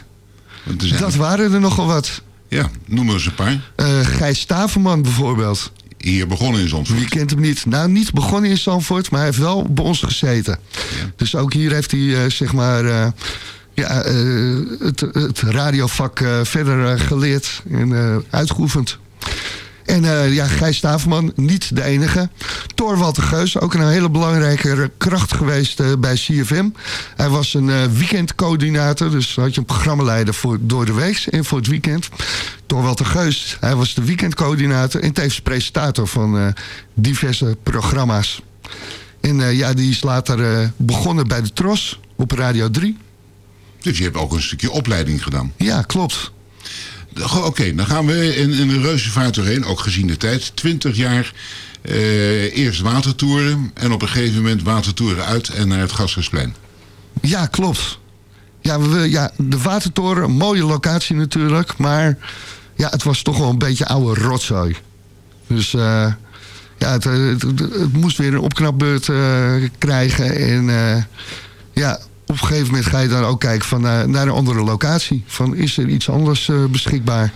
dat waren er nogal wat. Ja, noem eens een paar. Eh Gijs Staverman bijvoorbeeld. Hier begonnen in Zandvoort. Wie kent hem niet? Nou, niet begonnen in Zandvoort, maar hij heeft wel bij ons gezeten. Dus ook hier heeft hij, eh, zeg maar, eh, ja, eh, het, het radiovak verder geleerd en uitgeoefend. En eh, ja, Gijs Staverman, niet de enige. Thor Geus, ook een hele belangrijke kracht geweest eh, bij CFM. Hij was een eh, weekendcoördinator, dus had je een programmaleider voor door de week en voor het weekend. Thor Geus, hij was de weekendcoördinator en tevens presentator van diverse programma's. En ja, die is later begonnen bij de Tros op Radio 3. Dus je hebt ook een stukje opleiding gedaan. Ja, klopt. Oké, dan gaan we in, in een reuzenvaart doorheen, ook gezien de tijd. 20 jaar eh, eerst watertoeren en op een gegeven moment watertoeren uit en naar het Gasthuisplein. Ja, klopt. Ja, we, ja, de Watertoren, een mooie locatie natuurlijk. Maar ja, het was toch wel een beetje oude rotzooi. Dus eh, ja, het, het, moest weer een opknapbeurt eh, krijgen. En ja, op een gegeven moment ga je dan ook kijken van, eh, naar een andere locatie. Van, is er iets anders eh, beschikbaar?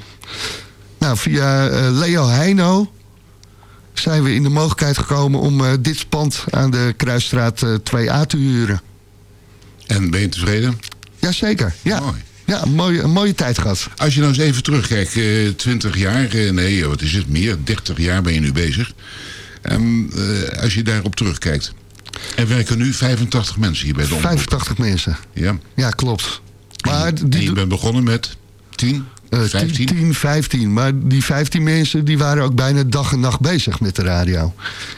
Nou, via eh, Leo Heino zijn we in de mogelijkheid gekomen om dit pand aan de Kruisstraat eh, 2A te huren. En ben je tevreden? Jazeker, ja. Ja, een mooie, een mooie tijd gehad. Als je nou eens even terugkijkt, eh 20 jaar, nee, wat is het meer? 30 jaar ben je nu bezig. Eh, als je daarop terugkijkt, En werken nu 85 mensen hier bij de omroep. 85 mensen. Ja. Ja, klopt. Maar En die je bent begonnen met 10, Eh, 15? 10, 10, 15. Maar die 15 mensen die waren ook bijna dag en nacht bezig met de radio.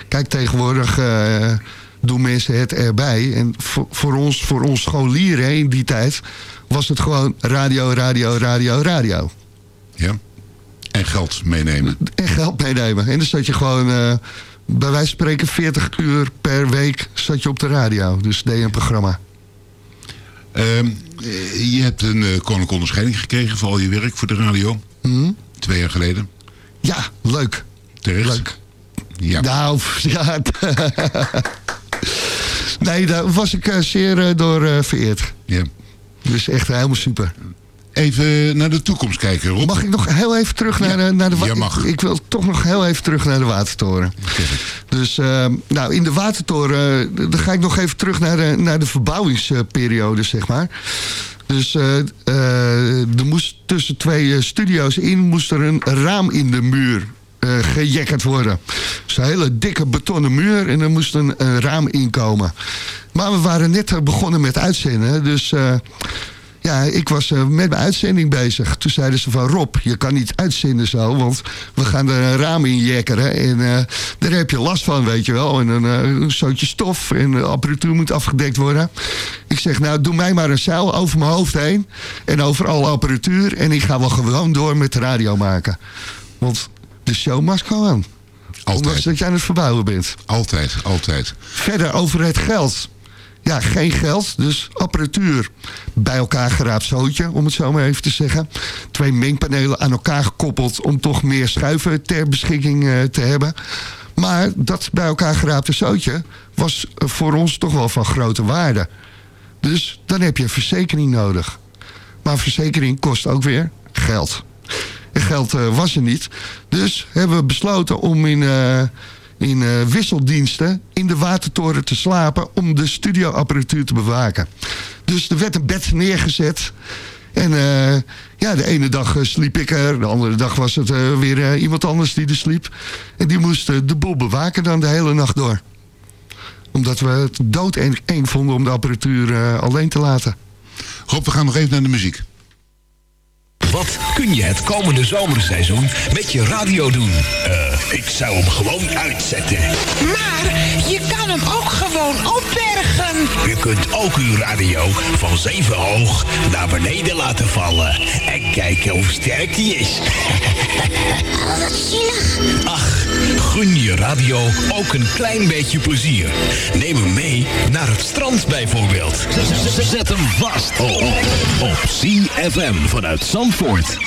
Kijk, tegenwoordig eh, doen mensen het erbij. En voor, voor ons, voor ons scholieren in die tijd was het gewoon radio, radio, radio, radio. Ja. En geld meenemen. En geld meenemen. En dan zat je gewoon, eh, bij wijze van spreken, 40 uur per week zat je op de radio. Dus deed je een programma. Ehm, eh, je hebt een eh, koninklijke onderscheiding gekregen voor al je werk voor de radio. Mhm. Twee jaar geleden. Ja, leuk. Terecht. Leuk. Ja. Nou, ja. nee, daar was ik eh, zeer eh, door vereerd. Ja. Dus echt helemaal super. Even naar de toekomst kijken, Rob. Mag ik nog heel even terug naar, de, naar de Ja, mag. Ik, ik wil toch nog heel even terug naar de Watertoren. Dus uh, nou, in de Watertoren, uh, dan ga ik nog even terug naar de, naar de verbouwingsperiode, zeg maar. Dus uh, er moest tussen twee studio's in moest er een raam in de muur gejekkerd worden. Dus een hele dikke betonnen muur en er moest een, een raam inkomen. Maar we waren net begonnen met uitzenden, dus... Ja, ik was uh, met mijn uitzending bezig. Toen zeiden ze van Rob, je kan niet uitzenden zo, want we gaan er een raam in jekkeren. En uh, daar heb je last van, weet je wel. En een, uh, een zootje stof en de apparatuur moet afgedekt worden. Ik zeg, nou, doe mij maar een zeil over mijn hoofd heen. En over alle apparatuur. En ik ga wel gewoon door met de radio maken. Want de show must go on. Altijd. Ondanks dat jij aan het verbouwen bent. Altijd, altijd. Verder over het geld ja, geen geld, dus apparatuur bij elkaar geraapt zootje, om het zo maar even te zeggen. Twee mengpanelen aan elkaar gekoppeld om toch meer schuiven ter beschikking uh, te hebben. Maar dat bij elkaar geraapte zootje was voor ons toch wel van grote waarde. Dus dan heb je verzekering nodig. Maar verzekering kost ook weer geld. En geld uh, was er niet. Dus hebben we besloten om in... Uh, in uh, wisseldiensten in de watertoren te slapen om de studioapparatuur te bewaken. Dus er werd een bed neergezet. En uh, ja, de ene dag uh, sliep ik er, de andere dag was het weer iemand anders die er sliep. En die moest de boel bewaken dan de hele nacht door. Omdat we het doodeng vonden om de apparatuur alleen te laten. Rob, we gaan nog even naar de muziek. Wat kun je het komende zomerseizoen met je radio doen? Uh, ik zou hem gewoon uitzetten. Maar je kan hem ook gewoon opbergen. U kunt ook uw radio van zeven hoog naar beneden laten vallen. En kijken hoe sterk die is. Oh, wat zielig. Ach, gun je radio ook een klein beetje plezier. Neem hem mee naar het strand bijvoorbeeld. Zet hem vast op, op CFM vanuit Zandvoort.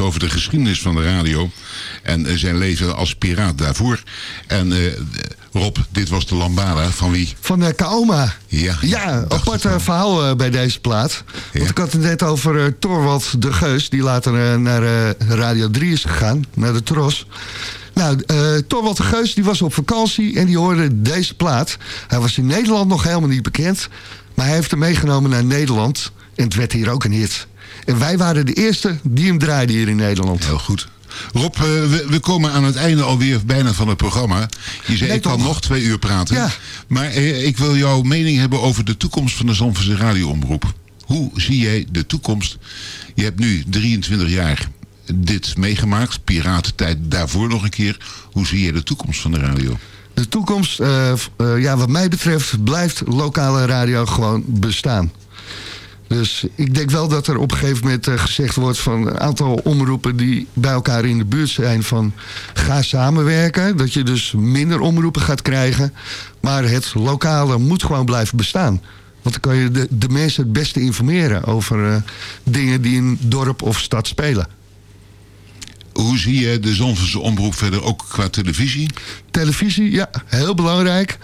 Over de geschiedenis van de radio. En uh, zijn leven als piraat daarvoor. En uh, Rob, dit was de Lambada van wie? Van de Kaoma. Ja, ja apart uh, verhaal uh, bij deze plaat. Ja. Want ik had het net over uh, Torwald de Geus. Die later naar Radio 3 is gegaan. Naar de Tros. Nou, eh Torwald de Geus die was op vakantie en die hoorde deze plaat. Hij was in Nederland nog helemaal niet bekend. Maar hij heeft hem meegenomen naar Nederland. En het werd hier ook een hit. En wij waren de eerste die hem draaiden hier in Nederland. Heel goed. Rob, eh, we, we komen aan het einde alweer bijna van het programma. Je zei, Nee, ik kan toch? nog twee uur praten. Ja. Maar eh, ik wil jouw mening hebben over de toekomst van de Zandvoortse radioomroep. Hoe zie jij de toekomst? Je hebt nu 23 jaar dit meegemaakt. Piratentijd daarvoor nog een keer. Hoe zie jij de toekomst van de radio? De toekomst, eh, ja, wat mij betreft, blijft lokale radio gewoon bestaan. Dus ik denk wel dat er op een gegeven moment eh, gezegd wordt van een aantal omroepen die bij elkaar in de buurt zijn van ga samenwerken. Dat je dus minder omroepen gaat krijgen. Maar het lokale moet gewoon blijven bestaan. Want dan kan je de, de mensen het beste informeren over eh, dingen die in dorp of stad spelen. Hoe zie je de Zandvoortse omroep verder ook qua televisie? Televisie, ja, heel belangrijk.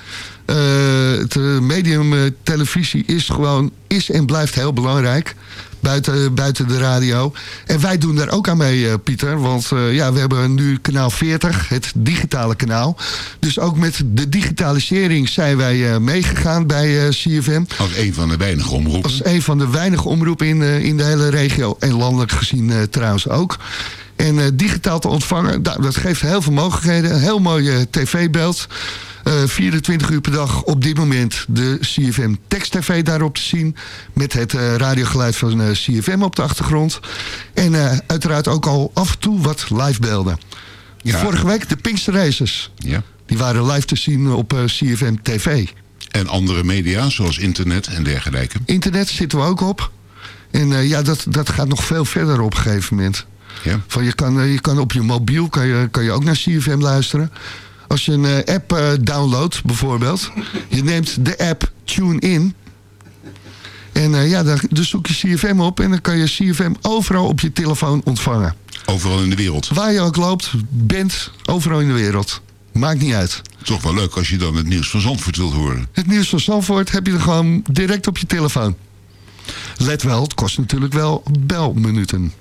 Eh, het eh, medium eh, televisie is gewoon, is en blijft heel belangrijk. Buiten, buiten de radio. En wij doen daar ook aan mee, Pieter. Want ja, we hebben nu kanaal 40, het digitale kanaal. Dus ook met de digitalisering zijn wij meegegaan bij eh, CFM. Als een van de weinige omroepen. Als een van de weinige omroepen in, in de hele regio. En landelijk gezien trouwens ook. En digitaal te ontvangen, dat geeft heel veel mogelijkheden. Een heel mooi eh, tv-beeld. Eh, 24 uur per dag op dit moment de CFM Text TV daarop te zien. Met het eh, radiogeluid van eh, CFM op de achtergrond. En eh, uiteraard ook al af en toe wat livebeelden. Vorige week de Pinkster Races. Ja. Die waren live te zien op eh, CFM TV. En andere media, zoals internet en dergelijke. Internet zitten we ook op. En eh, ja, dat, dat gaat nog veel verder op een gegeven moment. Ja. Van je, kan, eh, je kan op je mobiel kan je, kan je ook naar CFM luisteren. Als je een eh, app eh, downloadt bijvoorbeeld. Je neemt de app TuneIn. En eh, ja, dan, dan zoek je CFM op. En dan kan je CFM overal op je telefoon ontvangen. Overal in de wereld. Waar je ook loopt, bent, overal in de wereld. Maakt niet uit. Toch wel leuk als je dan het nieuws van Zandvoort wilt horen. Het nieuws van Zandvoort heb je er gewoon direct op je telefoon. Let wel, het kost natuurlijk wel belminuten.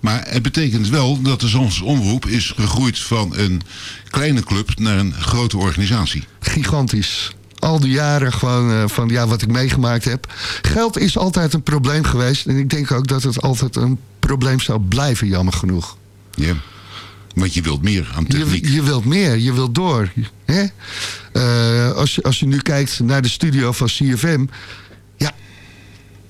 Maar het betekent wel dat de Zandvoortse omroep is gegroeid van een kleine club naar een grote organisatie. Gigantisch. Al die jaren gewoon eh, van ja, wat ik meegemaakt heb. Geld is altijd een probleem geweest. En ik denk ook dat het altijd een probleem zou blijven, jammer genoeg. Ja. Want je wilt meer aan techniek. Je, je wilt meer, je wilt door. Hè? Eh, als, je, als je nu kijkt naar de studio van CFM...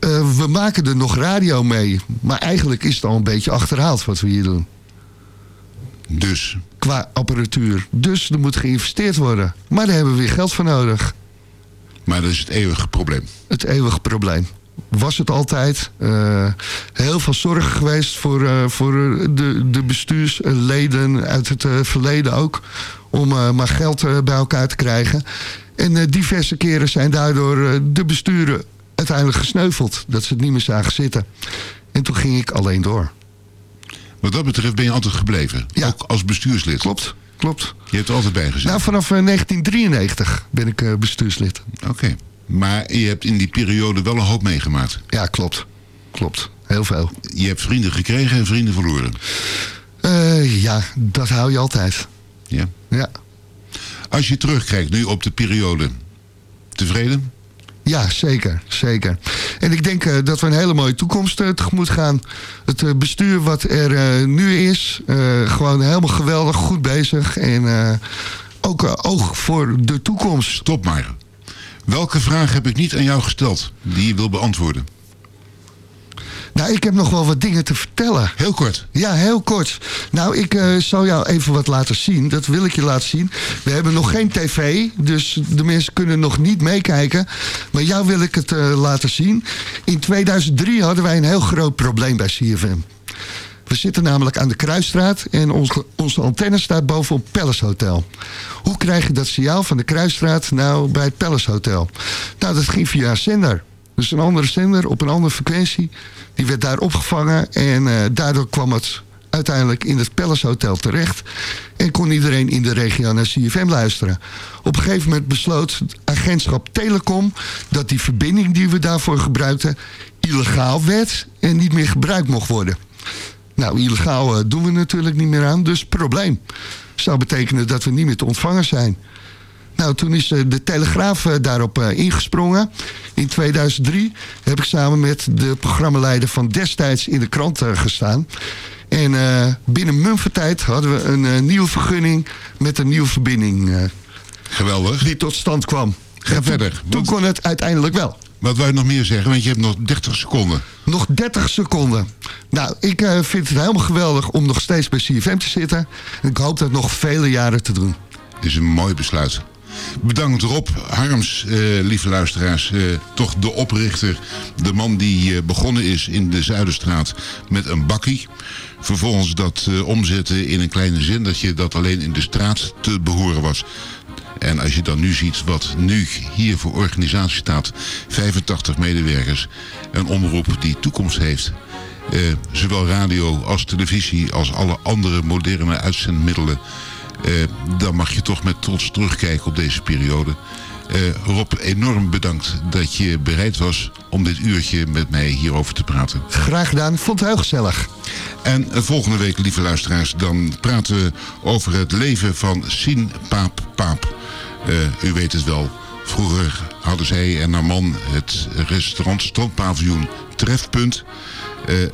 Eh, we maken er nog radio mee. Maar eigenlijk is het al een beetje achterhaald wat we hier doen. Dus? Qua apparatuur. Dus er moet geïnvesteerd worden. Maar daar hebben we weer geld voor nodig. Maar dat is het eeuwige probleem. Het eeuwige probleem. Was het altijd. Eh, heel veel zorg geweest voor, eh, voor de, de bestuursleden uit het verleden ook. Om maar geld bij elkaar te krijgen. En diverse keren zijn daardoor de besturen uiteindelijk gesneuveld. Dat ze het niet meer zagen zitten. En toen ging ik alleen door. Wat dat betreft ben je altijd gebleven. Ook als bestuurslid. Klopt, klopt. Je hebt er altijd bij gezeten. Nou, vanaf eh, 1993 ben ik eh, bestuurslid. Oké. Maar je hebt in die periode wel een hoop meegemaakt. Ja, klopt. Klopt. Heel veel. Je hebt vrienden gekregen en vrienden verloren. Eh, ja, dat hou je altijd. Ja. Ja. Als je terugkijkt nu op de periode, tevreden? Ja, zeker. zeker. En ik denk eh, dat we een hele mooie toekomst eh, tegemoet gaan. Het eh, bestuur wat er nu is, gewoon helemaal geweldig, goed bezig. En ook oog voor de toekomst. Stop maar. Welke vraag heb ik niet aan jou gesteld die je wil beantwoorden? Nou, ik heb nog wel wat dingen te vertellen. Heel kort. Ja, heel kort. Nou, ik eh, zal jou even wat laten zien. Dat wil ik je laten zien. We hebben nog geen tv, dus de mensen kunnen nog niet meekijken. Maar jou wil ik het eh, laten zien. In 2003 hadden wij een heel groot probleem bij CFM. We zitten namelijk aan de Kruisstraat en onze, onze antenne staat bovenop Palace Hotel. Hoe krijg je dat signaal van de Kruisstraat nou bij het Palace Hotel? Nou, dat ging via een zender. Dus een andere zender op een andere frequentie. Die werd daar opgevangen en eh, daardoor kwam het uiteindelijk in het Palace Hotel terecht. En kon iedereen in de regio naar CFM luisteren. Op een gegeven moment besloot agentschap Telecom... dat die verbinding die we daarvoor gebruikten illegaal werd... en niet meer gebruikt mocht worden. Nou, illegaal eh, doen we natuurlijk niet meer aan, dus probleem. Zou betekenen dat we niet meer te ontvangen zijn. Nou, toen is eh, de Telegraaf eh, daarop eh, ingesprongen. In 2003 heb ik samen met de programmaleider van destijds in de krant gestaan. En binnen mumfertijd hadden we een nieuwe vergunning met een nieuwe verbinding. Geweldig. Die tot stand kwam. Ga verder. Toen kon het uiteindelijk wel. Wat wou je nog meer zeggen? Want je hebt nog 30 seconden. Nog 30 seconden. Nou, ik vind het helemaal geweldig om nog steeds bij CFM te zitten. En ik hoop dat nog vele jaren te doen. is een mooi besluit. Bedankt Rob Harms, eh, lieve luisteraars. eh, toch de oprichter, de man die eh, begonnen is in de Zuiderstraat met een bakkie. Vervolgens dat eh, omzetten in een kleine zendertje dat alleen in de straat te behoren was. En als je dan nu ziet wat nu hier voor organisatie staat, 85 medewerkers, een omroep die toekomst heeft. Eh, zowel radio als televisie als alle andere moderne uitzendmiddelen. Eh, dan mag je toch met trots terugkijken op deze periode. Eh, Rob, enorm bedankt dat je bereid was om dit uurtje met mij hierover te praten. Graag gedaan, vond het heel gezellig. En volgende week, lieve luisteraars, dan praten we over het leven van Sien Paap Paap. Eh, u weet het wel, vroeger hadden zij en haar man het restaurant Strandpaviljoen Trefpunt.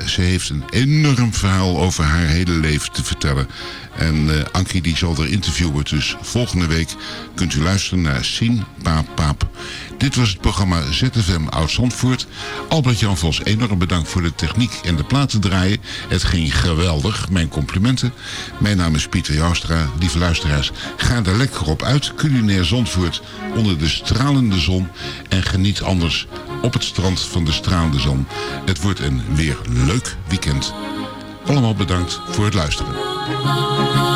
Ze heeft een enorm verhaal over haar hele leven te vertellen. En eh Ankie die zal er interviewen. Dus volgende week kunt u luisteren naar Sien Paap Paap. Dit was het programma ZFM Oud-Zandvoort. Albert-Jan Vos, enorm bedankt voor de techniek en de platen draaien. Het ging geweldig, mijn complimenten. Mijn naam is Pieter Joustra. Lieve luisteraars, ga er lekker op uit. Culinair Zandvoort onder de stralende zon. En geniet anders op het strand van de stralende zon. Het wordt een weer leuk weekend. Allemaal bedankt voor het luisteren.